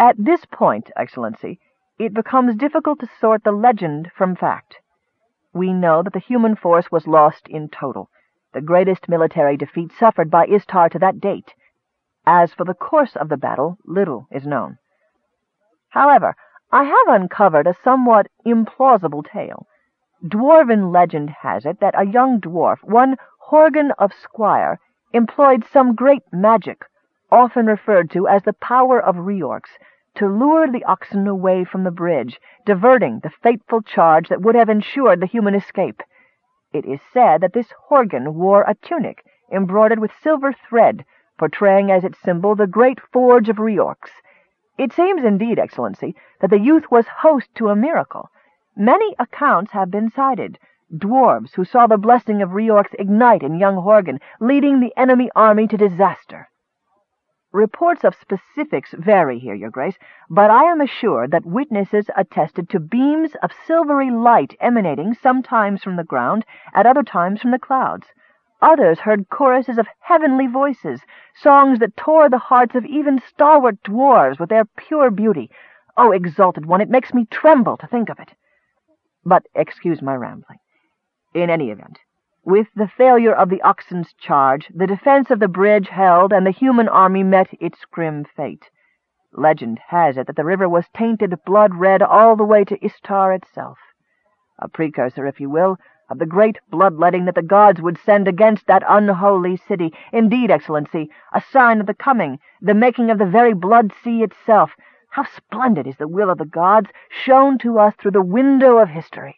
At this point, Excellency, it becomes difficult to sort the legend from fact. We know that the human force was lost in total, the greatest military defeat suffered by Istar to that date. As for the course of the battle, little is known. However, I have uncovered a somewhat implausible tale. Dwarven legend has it that a young dwarf, one Horgan of Squire, employed some great magic, often referred to as the power of Reorx, to lure the oxen away from the bridge, diverting the fateful charge that would have ensured the human escape. It is said that this Horgan wore a tunic embroidered with silver thread, portraying as its symbol the great forge of Reorx. It seems indeed, Excellency, that the youth was host to a miracle. Many accounts have been cited, dwarves who saw the blessing of Reorx ignite in young Horgan, leading the enemy army to disaster. Reports of specifics vary here, Your Grace, but I am assured that witnesses attested to beams of silvery light emanating sometimes from the ground, at other times from the clouds. Others heard choruses of heavenly voices, songs that tore the hearts of even stalwart dwarves with their pure beauty. Oh, exalted one, it makes me tremble to think of it. But excuse my rambling. In any event, with the failure of the oxen's charge, the defense of the bridge held, and the human army met its grim fate. Legend has it that the river was tainted blood-red all the way to Istar itself. A precursor, if you will, of the great bloodletting that the gods would send against that unholy city. Indeed, Excellency, a sign of the coming, the making of the very blood sea itself, how splendid is the will of the gods, shown to us through the window of history!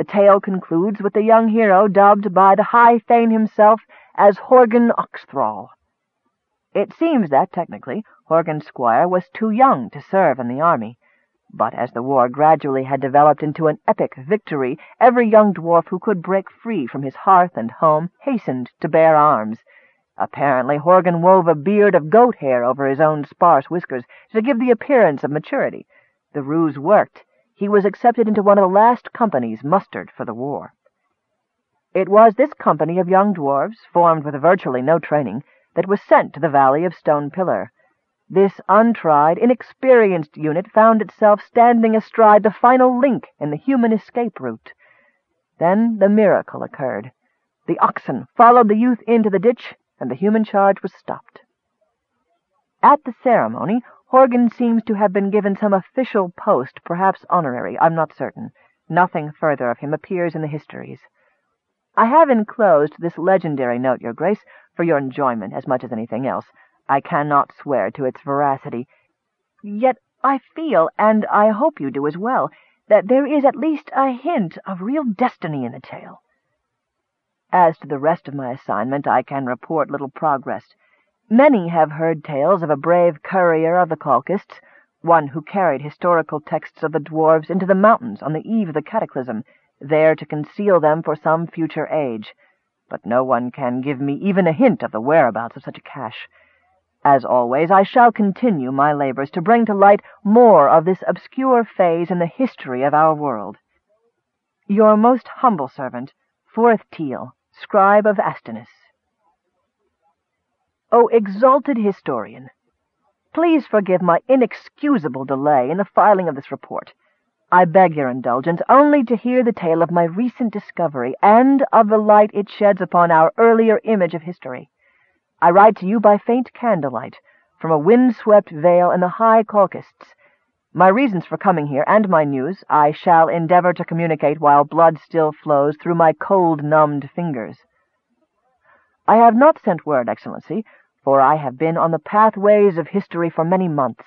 The tale concludes with the young hero dubbed by the High Thane himself as Horgan Oxthrall. It seems that, technically, Horgan Squire was too young to serve in the army, but as the war gradually had developed into an epic victory, every young dwarf who could break free from his hearth and home hastened to bear arms, Apparently Horgan wove a beard of goat hair over his own sparse whiskers to give the appearance of maturity. The ruse worked. He was accepted into one of the last companies mustered for the war. It was this company of young dwarfs, formed with virtually no training, that was sent to the valley of Stone Pillar. This untried, inexperienced unit found itself standing astride the final link in the human escape route. Then the miracle occurred. The oxen followed the youth into the ditch, and the human charge was stopped. At the ceremony, Horgan seems to have been given some official post, perhaps honorary, I'm not certain. Nothing further of him appears in the histories. I have enclosed this legendary note, Your Grace, for your enjoyment as much as anything else. I cannot swear to its veracity. Yet I feel, and I hope you do as well, that there is at least a hint of real destiny in the tale. As to the rest of my assignment, I can report little progress. Many have heard tales of a brave courier of the Kalkists, one who carried historical texts of the dwarves into the mountains on the eve of the cataclysm, there to conceal them for some future age. But no one can give me even a hint of the whereabouts of such a cache. As always, I shall continue my labors to bring to light more of this obscure phase in the history of our world. Your most humble servant, Forth Teal scribe of Astinus. O exalted historian! Please forgive my inexcusable delay in the filing of this report. I beg your indulgence only to hear the tale of my recent discovery and of the light it sheds upon our earlier image of history. I write to you by faint candlelight, from a wind-swept vale in the high Kalkists. My reasons for coming here and my news I shall endeavor to communicate while blood still flows through my cold-numbed fingers. I have not sent word, Excellency, for I have been on the pathways of history for many months.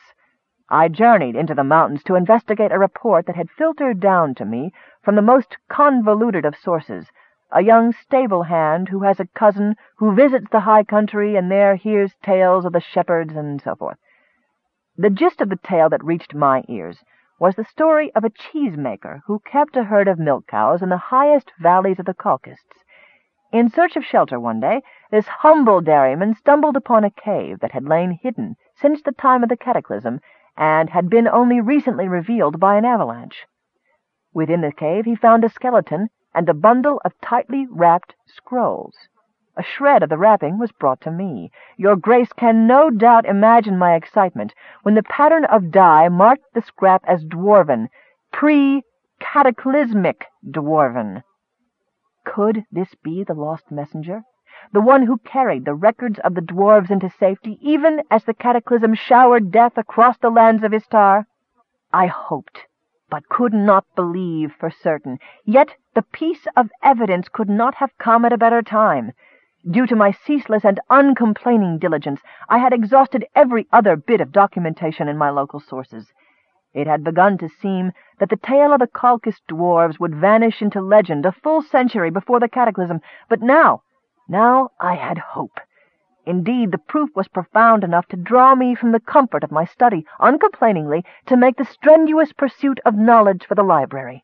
I journeyed into the mountains to investigate a report that had filtered down to me from the most convoluted of sources, a young stable hand who has a cousin who visits the high country and there hears tales of the shepherds and so forth. The gist of the tale that reached my ears was the story of a cheesemaker who kept a herd of milk cows in the highest valleys of the Kalkists. In search of shelter one day, this humble dairyman stumbled upon a cave that had lain hidden since the time of the cataclysm and had been only recently revealed by an avalanche. Within the cave he found a skeleton and a bundle of tightly wrapped scrolls. A shred of the wrapping was brought to me. Your Grace can no doubt imagine my excitement when the pattern of dye marked the scrap as dwarven, pre-cataclysmic dwarven. Could this be the lost messenger? The one who carried the records of the dwarves into safety, even as the cataclysm showered death across the lands of Istar? I hoped, but could not believe for certain. Yet the piece of evidence could not have come at a better time. Due to my ceaseless and uncomplaining diligence, I had exhausted every other bit of documentation in my local sources. It had begun to seem that the tale of the Colchis dwarves would vanish into legend a full century before the cataclysm, but now, now I had hope. Indeed, the proof was profound enough to draw me from the comfort of my study, uncomplainingly, to make the strenuous pursuit of knowledge for the library.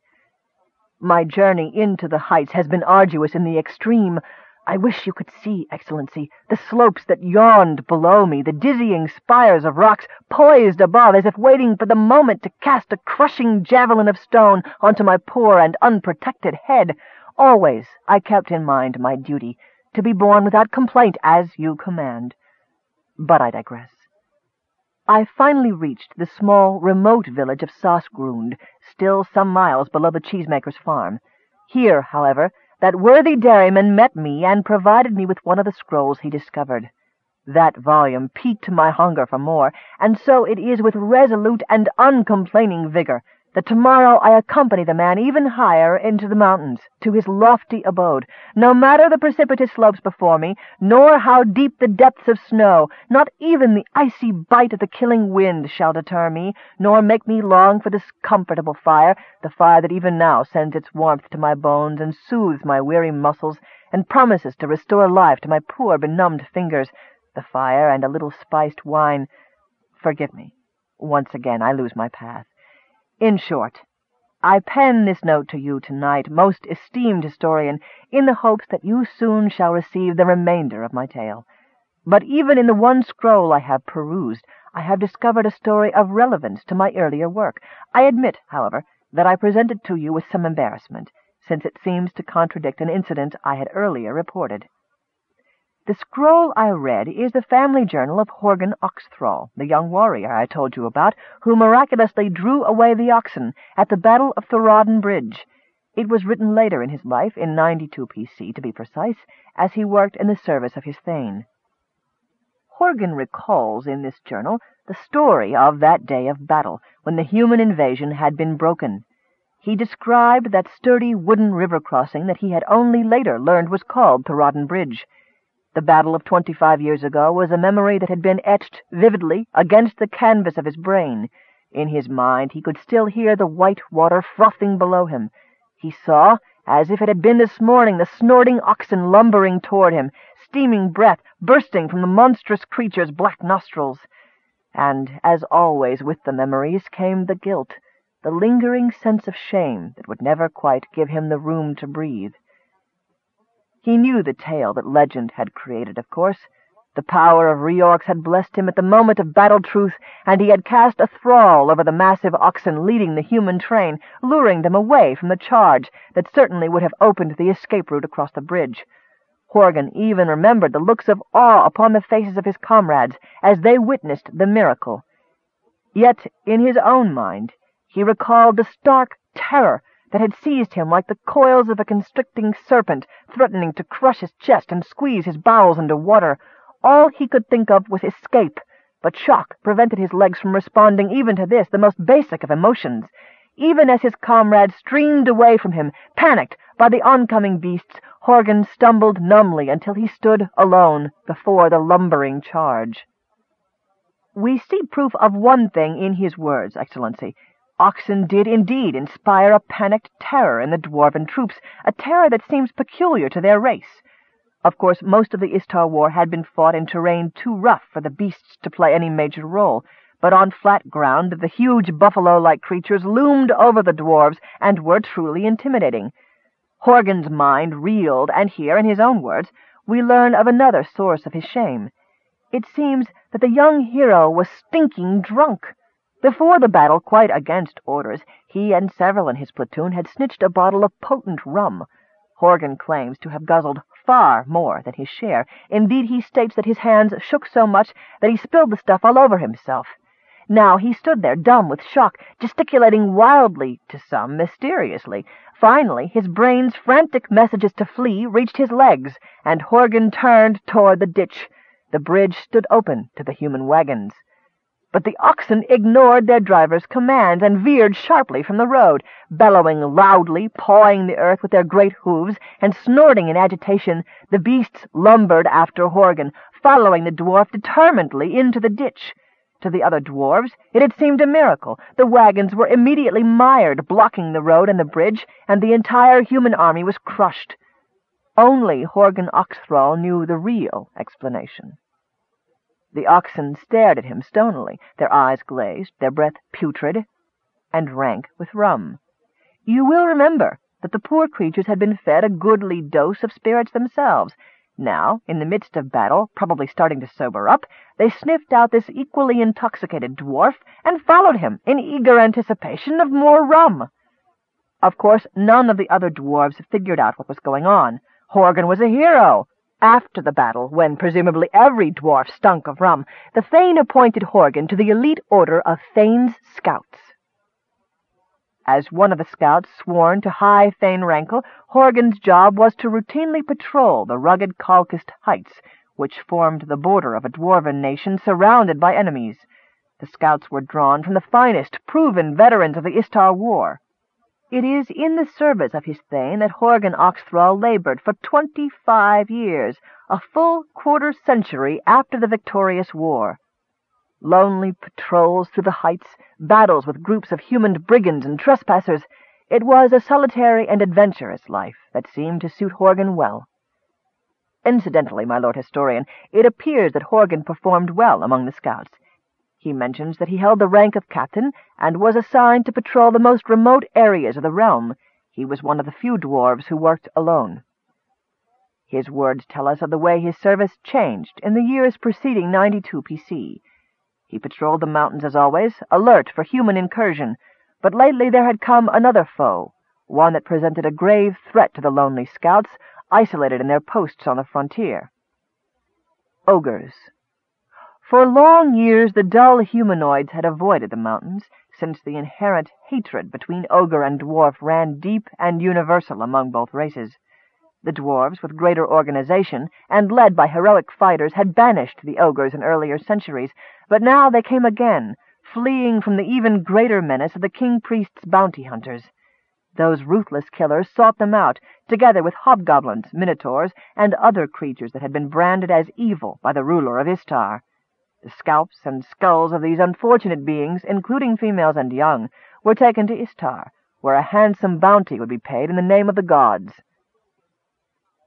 My journey into the heights has been arduous in the extreme. I wish you could see, Excellency, the slopes that yawned below me, the dizzying spires of rocks poised above as if waiting for the moment to cast a crushing javelin of stone onto my poor and unprotected head. Always I kept in mind my duty, to be borne without complaint as you command. But I digress. I finally reached the small, remote village of Sasgrund, still some miles below the cheesemaker's farm. Here, however, that worthy dairyman met me and provided me with one of the scrolls he discovered. That volume piqued my hunger for more, and so it is with resolute and uncomplaining vigor that tomorrow I accompany the man even higher into the mountains, to his lofty abode. No matter the precipitous slopes before me, nor how deep the depths of snow, not even the icy bite of the killing wind shall deter me, nor make me long for this comfortable fire, the fire that even now sends its warmth to my bones and soothes my weary muscles, and promises to restore life to my poor benumbed fingers, the fire and a little spiced wine. Forgive me. Once again I lose my path. In short, I pen this note to you tonight, most esteemed historian, in the hopes that you soon shall receive the remainder of my tale. But even in the one scroll I have perused, I have discovered a story of relevance to my earlier work. I admit, however, that I present it to you with some embarrassment, since it seems to contradict an incident I had earlier reported. The scroll I read is the family journal of Horgan Oxthrall, the young warrior I told you about, who miraculously drew away the oxen at the Battle of Thorodden Bridge. It was written later in his life, in 92 PC to be precise, as he worked in the service of his thane. Horgan recalls in this journal the story of that day of battle, when the human invasion had been broken. He described that sturdy wooden river crossing that he had only later learned was called Thorodden Bridge. The battle of twenty-five years ago was a memory that had been etched vividly against the canvas of his brain. In his mind he could still hear the white water frothing below him. He saw, as if it had been this morning, the snorting oxen lumbering toward him, steaming breath bursting from the monstrous creature's black nostrils. And, as always with the memories, came the guilt, the lingering sense of shame that would never quite give him the room to breathe. He knew the tale that legend had created, of course. The power of Reorx had blessed him at the moment of battle truth, and he had cast a thrall over the massive oxen leading the human train, luring them away from the charge that certainly would have opened the escape route across the bridge. Horgan even remembered the looks of awe upon the faces of his comrades as they witnessed the miracle. Yet, in his own mind, he recalled the stark terror that had seized him like the coils of a constricting serpent, threatening to crush his chest and squeeze his bowels into water. All he could think of was escape, but shock prevented his legs from responding even to this, the most basic of emotions. Even as his comrades streamed away from him, panicked by the oncoming beasts, Horgan stumbled numbly until he stood alone before the lumbering charge. We see proof of one thing in his words, Excellency. Oxen did indeed inspire a panicked terror in the dwarven troops, a terror that seems peculiar to their race. Of course, most of the Istar War had been fought in terrain too rough for the beasts to play any major role, but on flat ground the huge buffalo-like creatures loomed over the dwarves and were truly intimidating. Horgan's mind reeled, and here, in his own words, we learn of another source of his shame. It seems that the young hero was stinking drunk. Before the battle, quite against orders, he and several in his platoon had snitched a bottle of potent rum. Horgan claims to have guzzled far more than his share. Indeed, he states that his hands shook so much that he spilled the stuff all over himself. Now he stood there, dumb with shock, gesticulating wildly, to some mysteriously. Finally, his brain's frantic messages to flee reached his legs, and Horgan turned toward the ditch. The bridge stood open to the human wagons. But the oxen ignored their driver's commands and veered sharply from the road, bellowing loudly, pawing the earth with their great hooves, and snorting in agitation. The beasts lumbered after Horgan, following the dwarf determinedly into the ditch. To the other dwarves, it had seemed a miracle. The wagons were immediately mired, blocking the road and the bridge, and the entire human army was crushed. Only Horgan Oxthrall knew the real explanation. The oxen stared at him stonily, their eyes glazed, their breath putrid, and rank with rum. You will remember that the poor creatures had been fed a goodly dose of spirits themselves. Now, in the midst of battle, probably starting to sober up, they sniffed out this equally intoxicated dwarf and followed him in eager anticipation of more rum. Of course, none of the other dwarves figured out what was going on. Horgan was a hero, after the battle, when presumably every dwarf stunk of rum, the Thane appointed Horgan to the elite order of Thane's Scouts. As one of the scouts sworn to high Thane rankle, Horgan's job was to routinely patrol the rugged Kalkist heights, which formed the border of a dwarven nation surrounded by enemies. The scouts were drawn from the finest, proven veterans of the Istar War. It is in the service of his Thane that Horgan Oxthrall labored for twenty-five years, a full quarter century after the victorious war. Lonely patrols through the heights, battles with groups of human brigands and trespassers, it was a solitary and adventurous life that seemed to suit Horgan well. Incidentally, my lord historian, it appears that Horgan performed well among the scouts. He mentions that he held the rank of captain, and was assigned to patrol the most remote areas of the realm. He was one of the few dwarves who worked alone. His words tell us of the way his service changed in the years preceding 92 PC. He patrolled the mountains as always, alert for human incursion, but lately there had come another foe, one that presented a grave threat to the lonely scouts, isolated in their posts on the frontier. Ogres. For long years the dull humanoids had avoided the mountains, since the inherent hatred between ogre and dwarf ran deep and universal among both races. The dwarves, with greater organization, and led by heroic fighters, had banished the ogres in earlier centuries, but now they came again, fleeing from the even greater menace of the king-priest's bounty hunters. Those ruthless killers sought them out, together with hobgoblins, minotaurs, and other creatures that had been branded as evil by the ruler of Istar. The scalps and skulls of these unfortunate beings, including females and young, were taken to Istar, where a handsome bounty would be paid in the name of the gods.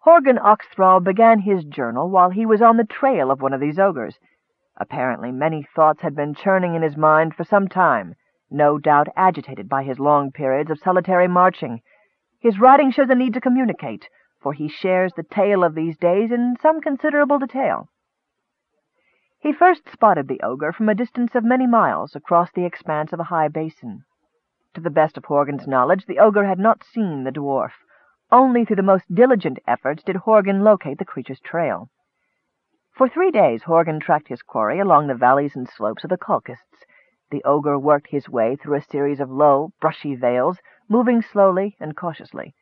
Horgan Oxthrall began his journal while he was on the trail of one of these ogres. Apparently many thoughts had been churning in his mind for some time, no doubt agitated by his long periods of solitary marching. His writing shows a need to communicate, for he shares the tale of these days in some considerable detail. He first spotted the ogre from a distance of many miles across the expanse of a high basin. To the best of Horgan's knowledge, the ogre had not seen the dwarf. Only through the most diligent efforts did Horgan locate the creature's trail. For three days Horgan tracked his quarry along the valleys and slopes of the Kalkists. The ogre worked his way through a series of low, brushy vales, moving slowly and cautiously.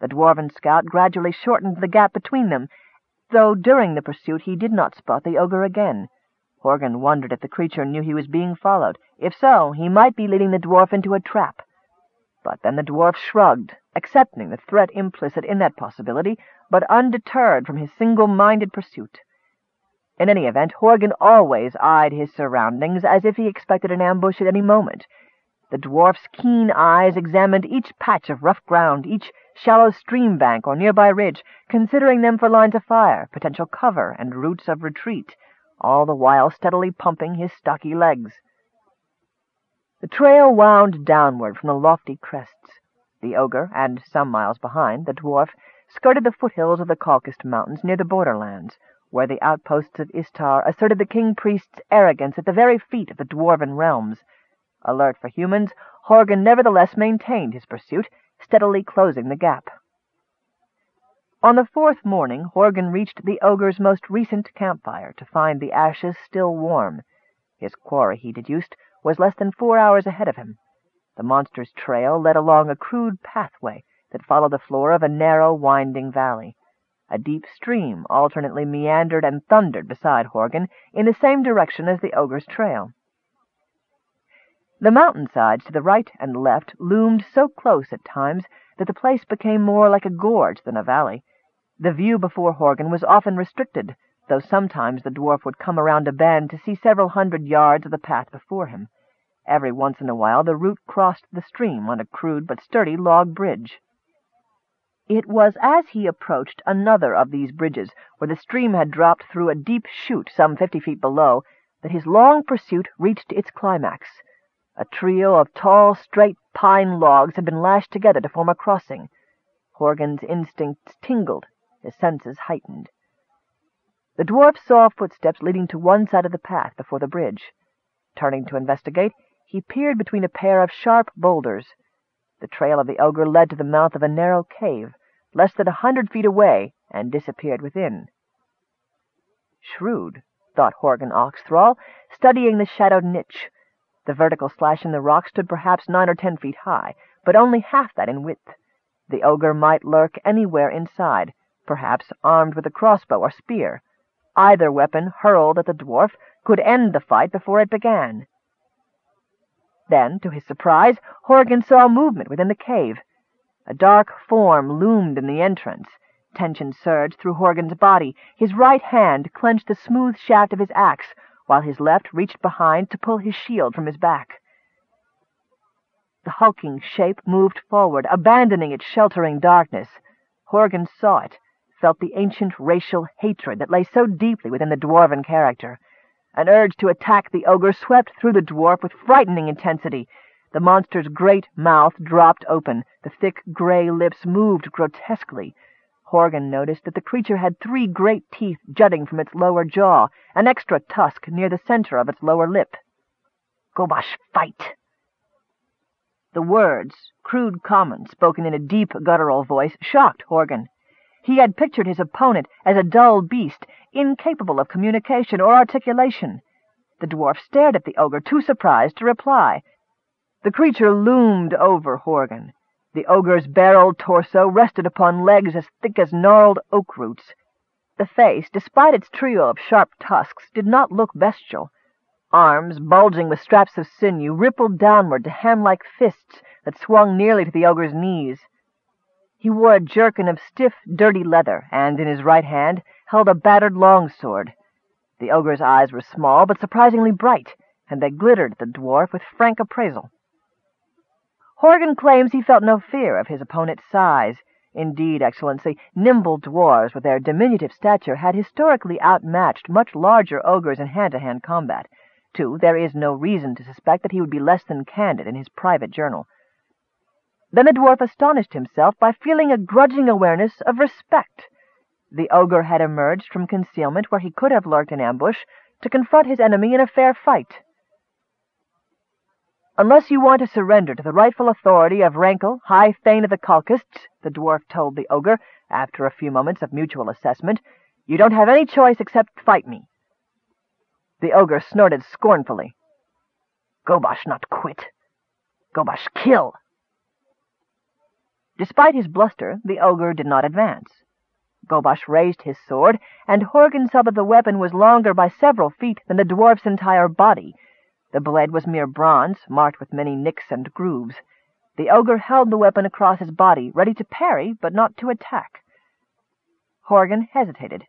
The dwarven scout gradually shortened the gap between them, though during the pursuit he did not spot the ogre again. Horgan wondered if the creature knew he was being followed. If so, he might be leading the dwarf into a trap. But then the dwarf shrugged, accepting the threat implicit in that possibility, but undeterred from his single-minded pursuit. In any event, Horgan always eyed his surroundings as if he expected an ambush at any moment. The dwarf's keen eyes examined each patch of rough ground, each shallow stream bank or nearby ridge, considering them for lines of fire, potential cover, and routes of retreat all the while steadily pumping his stocky legs. The trail wound downward from the lofty crests. The ogre, and some miles behind, the dwarf, skirted the foothills of the Kalkist Mountains near the borderlands, where the outposts of Istar asserted the king-priest's arrogance at the very feet of the dwarven realms. Alert for humans, Horgan nevertheless maintained his pursuit, steadily closing the gap. On the fourth morning Horgan reached the ogre's most recent campfire to find the ashes still warm. His quarry, he deduced, was less than four hours ahead of him. The monster's trail led along a crude pathway that followed the floor of a narrow, winding valley. A deep stream alternately meandered and thundered beside Horgan in the same direction as the ogre's trail. The mountainsides to the right and left loomed so close at times that the place became more like a gorge than a valley. The view before Horgan was often restricted, though sometimes the dwarf would come around a bend to see several hundred yards of the path before him. Every once in a while the route crossed the stream on a crude but sturdy log bridge. It was as he approached another of these bridges, where the stream had dropped through a deep chute some fifty feet below, that his long pursuit reached its climax. A trio of tall, straight pine logs had been lashed together to form a crossing. Horgan's instincts tingled, his senses heightened. The dwarf saw footsteps leading to one side of the path before the bridge. Turning to investigate, he peered between a pair of sharp boulders. The trail of the ogre led to the mouth of a narrow cave, less than a hundred feet away, and disappeared within. Shrewd, thought Horgan Oxthrall, studying the shadowed niche. The vertical slash in the rock stood perhaps nine or ten feet high, but only half that in width. The ogre might lurk anywhere inside, perhaps armed with a crossbow or spear. Either weapon hurled at the dwarf could end the fight before it began. Then, to his surprise, Horgan saw movement within the cave. A dark form loomed in the entrance. Tension surged through Horgan's body. His right hand clenched the smooth shaft of his axe, while his left reached behind to pull his shield from his back. The hulking shape moved forward, abandoning its sheltering darkness. Horgan saw it, felt the ancient racial hatred that lay so deeply within the dwarven character. An urge to attack the ogre swept through the dwarf with frightening intensity. The monster's great mouth dropped open. The thick gray lips moved grotesquely. Horgan noticed that the creature had three great teeth jutting from its lower jaw, an extra tusk near the center of its lower lip. Gobash, fight! The words, crude common, spoken in a deep, guttural voice, shocked Horgan. He had pictured his opponent as a dull beast, incapable of communication or articulation. The dwarf stared at the ogre, too surprised to reply. The creature loomed over Horgan. The ogre's barreled torso rested upon legs as thick as gnarled oak roots. The face, despite its trio of sharp tusks, did not look bestial. Arms, bulging with straps of sinew, rippled downward to ham-like fists that swung nearly to the ogre's knees. He wore a jerkin of stiff, dirty leather, and in his right hand held a battered longsword. The ogre's eyes were small, but surprisingly bright, and they glittered at the dwarf with frank appraisal. Horgan claims he felt no fear of his opponent's size. Indeed, Excellency, nimble dwarves with their diminutive stature had historically outmatched much larger ogres in hand-to-hand -hand combat. Too, there is no reason to suspect that he would be less than candid in his private journal. Then the dwarf astonished himself by feeling a grudging awareness of respect. The ogre had emerged from concealment where he could have lurked in ambush to confront his enemy in a fair fight. Unless you want to surrender to the rightful authority of Rankle, High Thane of the Kalkists, the dwarf told the ogre, after a few moments of mutual assessment, you don't have any choice except fight me. The ogre snorted scornfully. Gobash not quit. Gobash kill. Despite his bluster, the ogre did not advance. Gobash raised his sword, and Horgan saw that the weapon was longer by several feet than the dwarf's entire body. The blade was mere bronze, marked with many nicks and grooves. The ogre held the weapon across his body, ready to parry, but not to attack. Horgan hesitated.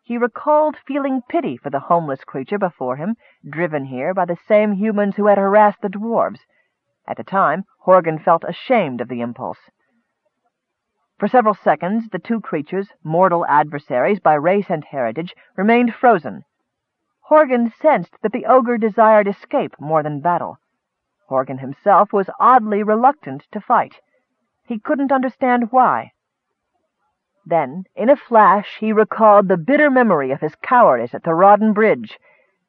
He recalled feeling pity for the homeless creature before him, driven here by the same humans who had harassed the dwarves. At the time, Horgan felt ashamed of the impulse. For several seconds the two creatures, mortal adversaries by race and heritage, remained frozen. Horgan sensed that the ogre desired escape more than battle. Horgan himself was oddly reluctant to fight. He couldn't understand why. Then, in a flash, he recalled the bitter memory of his cowardice at the Rawdon Bridge.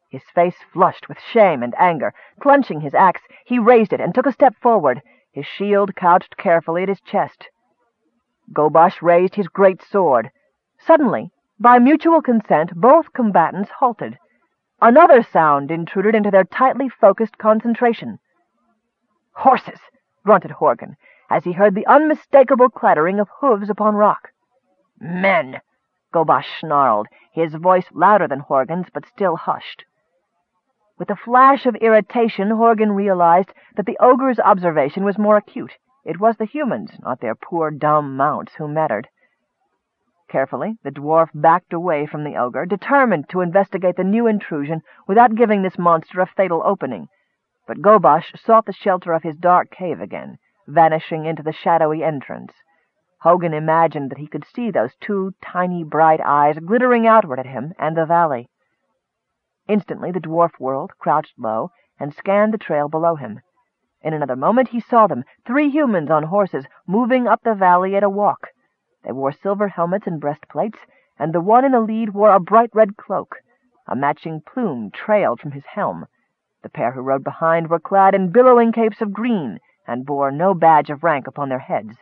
His face flushed with shame and anger. Clenching his axe, he raised it and took a step forward, his shield couched carefully at his chest. Gobosh raised his great sword. Suddenly, by mutual consent, both combatants halted. Another sound intruded into their tightly focused concentration. "Horses!" grunted Horgan, as he heard the unmistakable clattering of hooves upon rock. "Men!" Gobosh snarled, his voice louder than Horgan's, but still hushed. With a flash of irritation, Horgan realized that the ogre's observation was more acute. It was the humans, not their poor dumb mounts, who mattered. Carefully, the dwarf backed away from the ogre, determined to investigate the new intrusion without giving this monster a fatal opening. But Gobosh sought the shelter of his dark cave again, vanishing into the shadowy entrance. Horgan imagined that he could see those two tiny bright eyes glittering outward at him and the valley. Instantly the dwarf whirled, crouched low, and scanned the trail below him. In another moment he saw them, three humans on horses, moving up the valley at a walk. They wore silver helmets and breastplates, and the one in the lead wore a bright red cloak. A matching plume trailed from his helm. The pair who rode behind were clad in billowing capes of green, and bore no badge of rank upon their heads.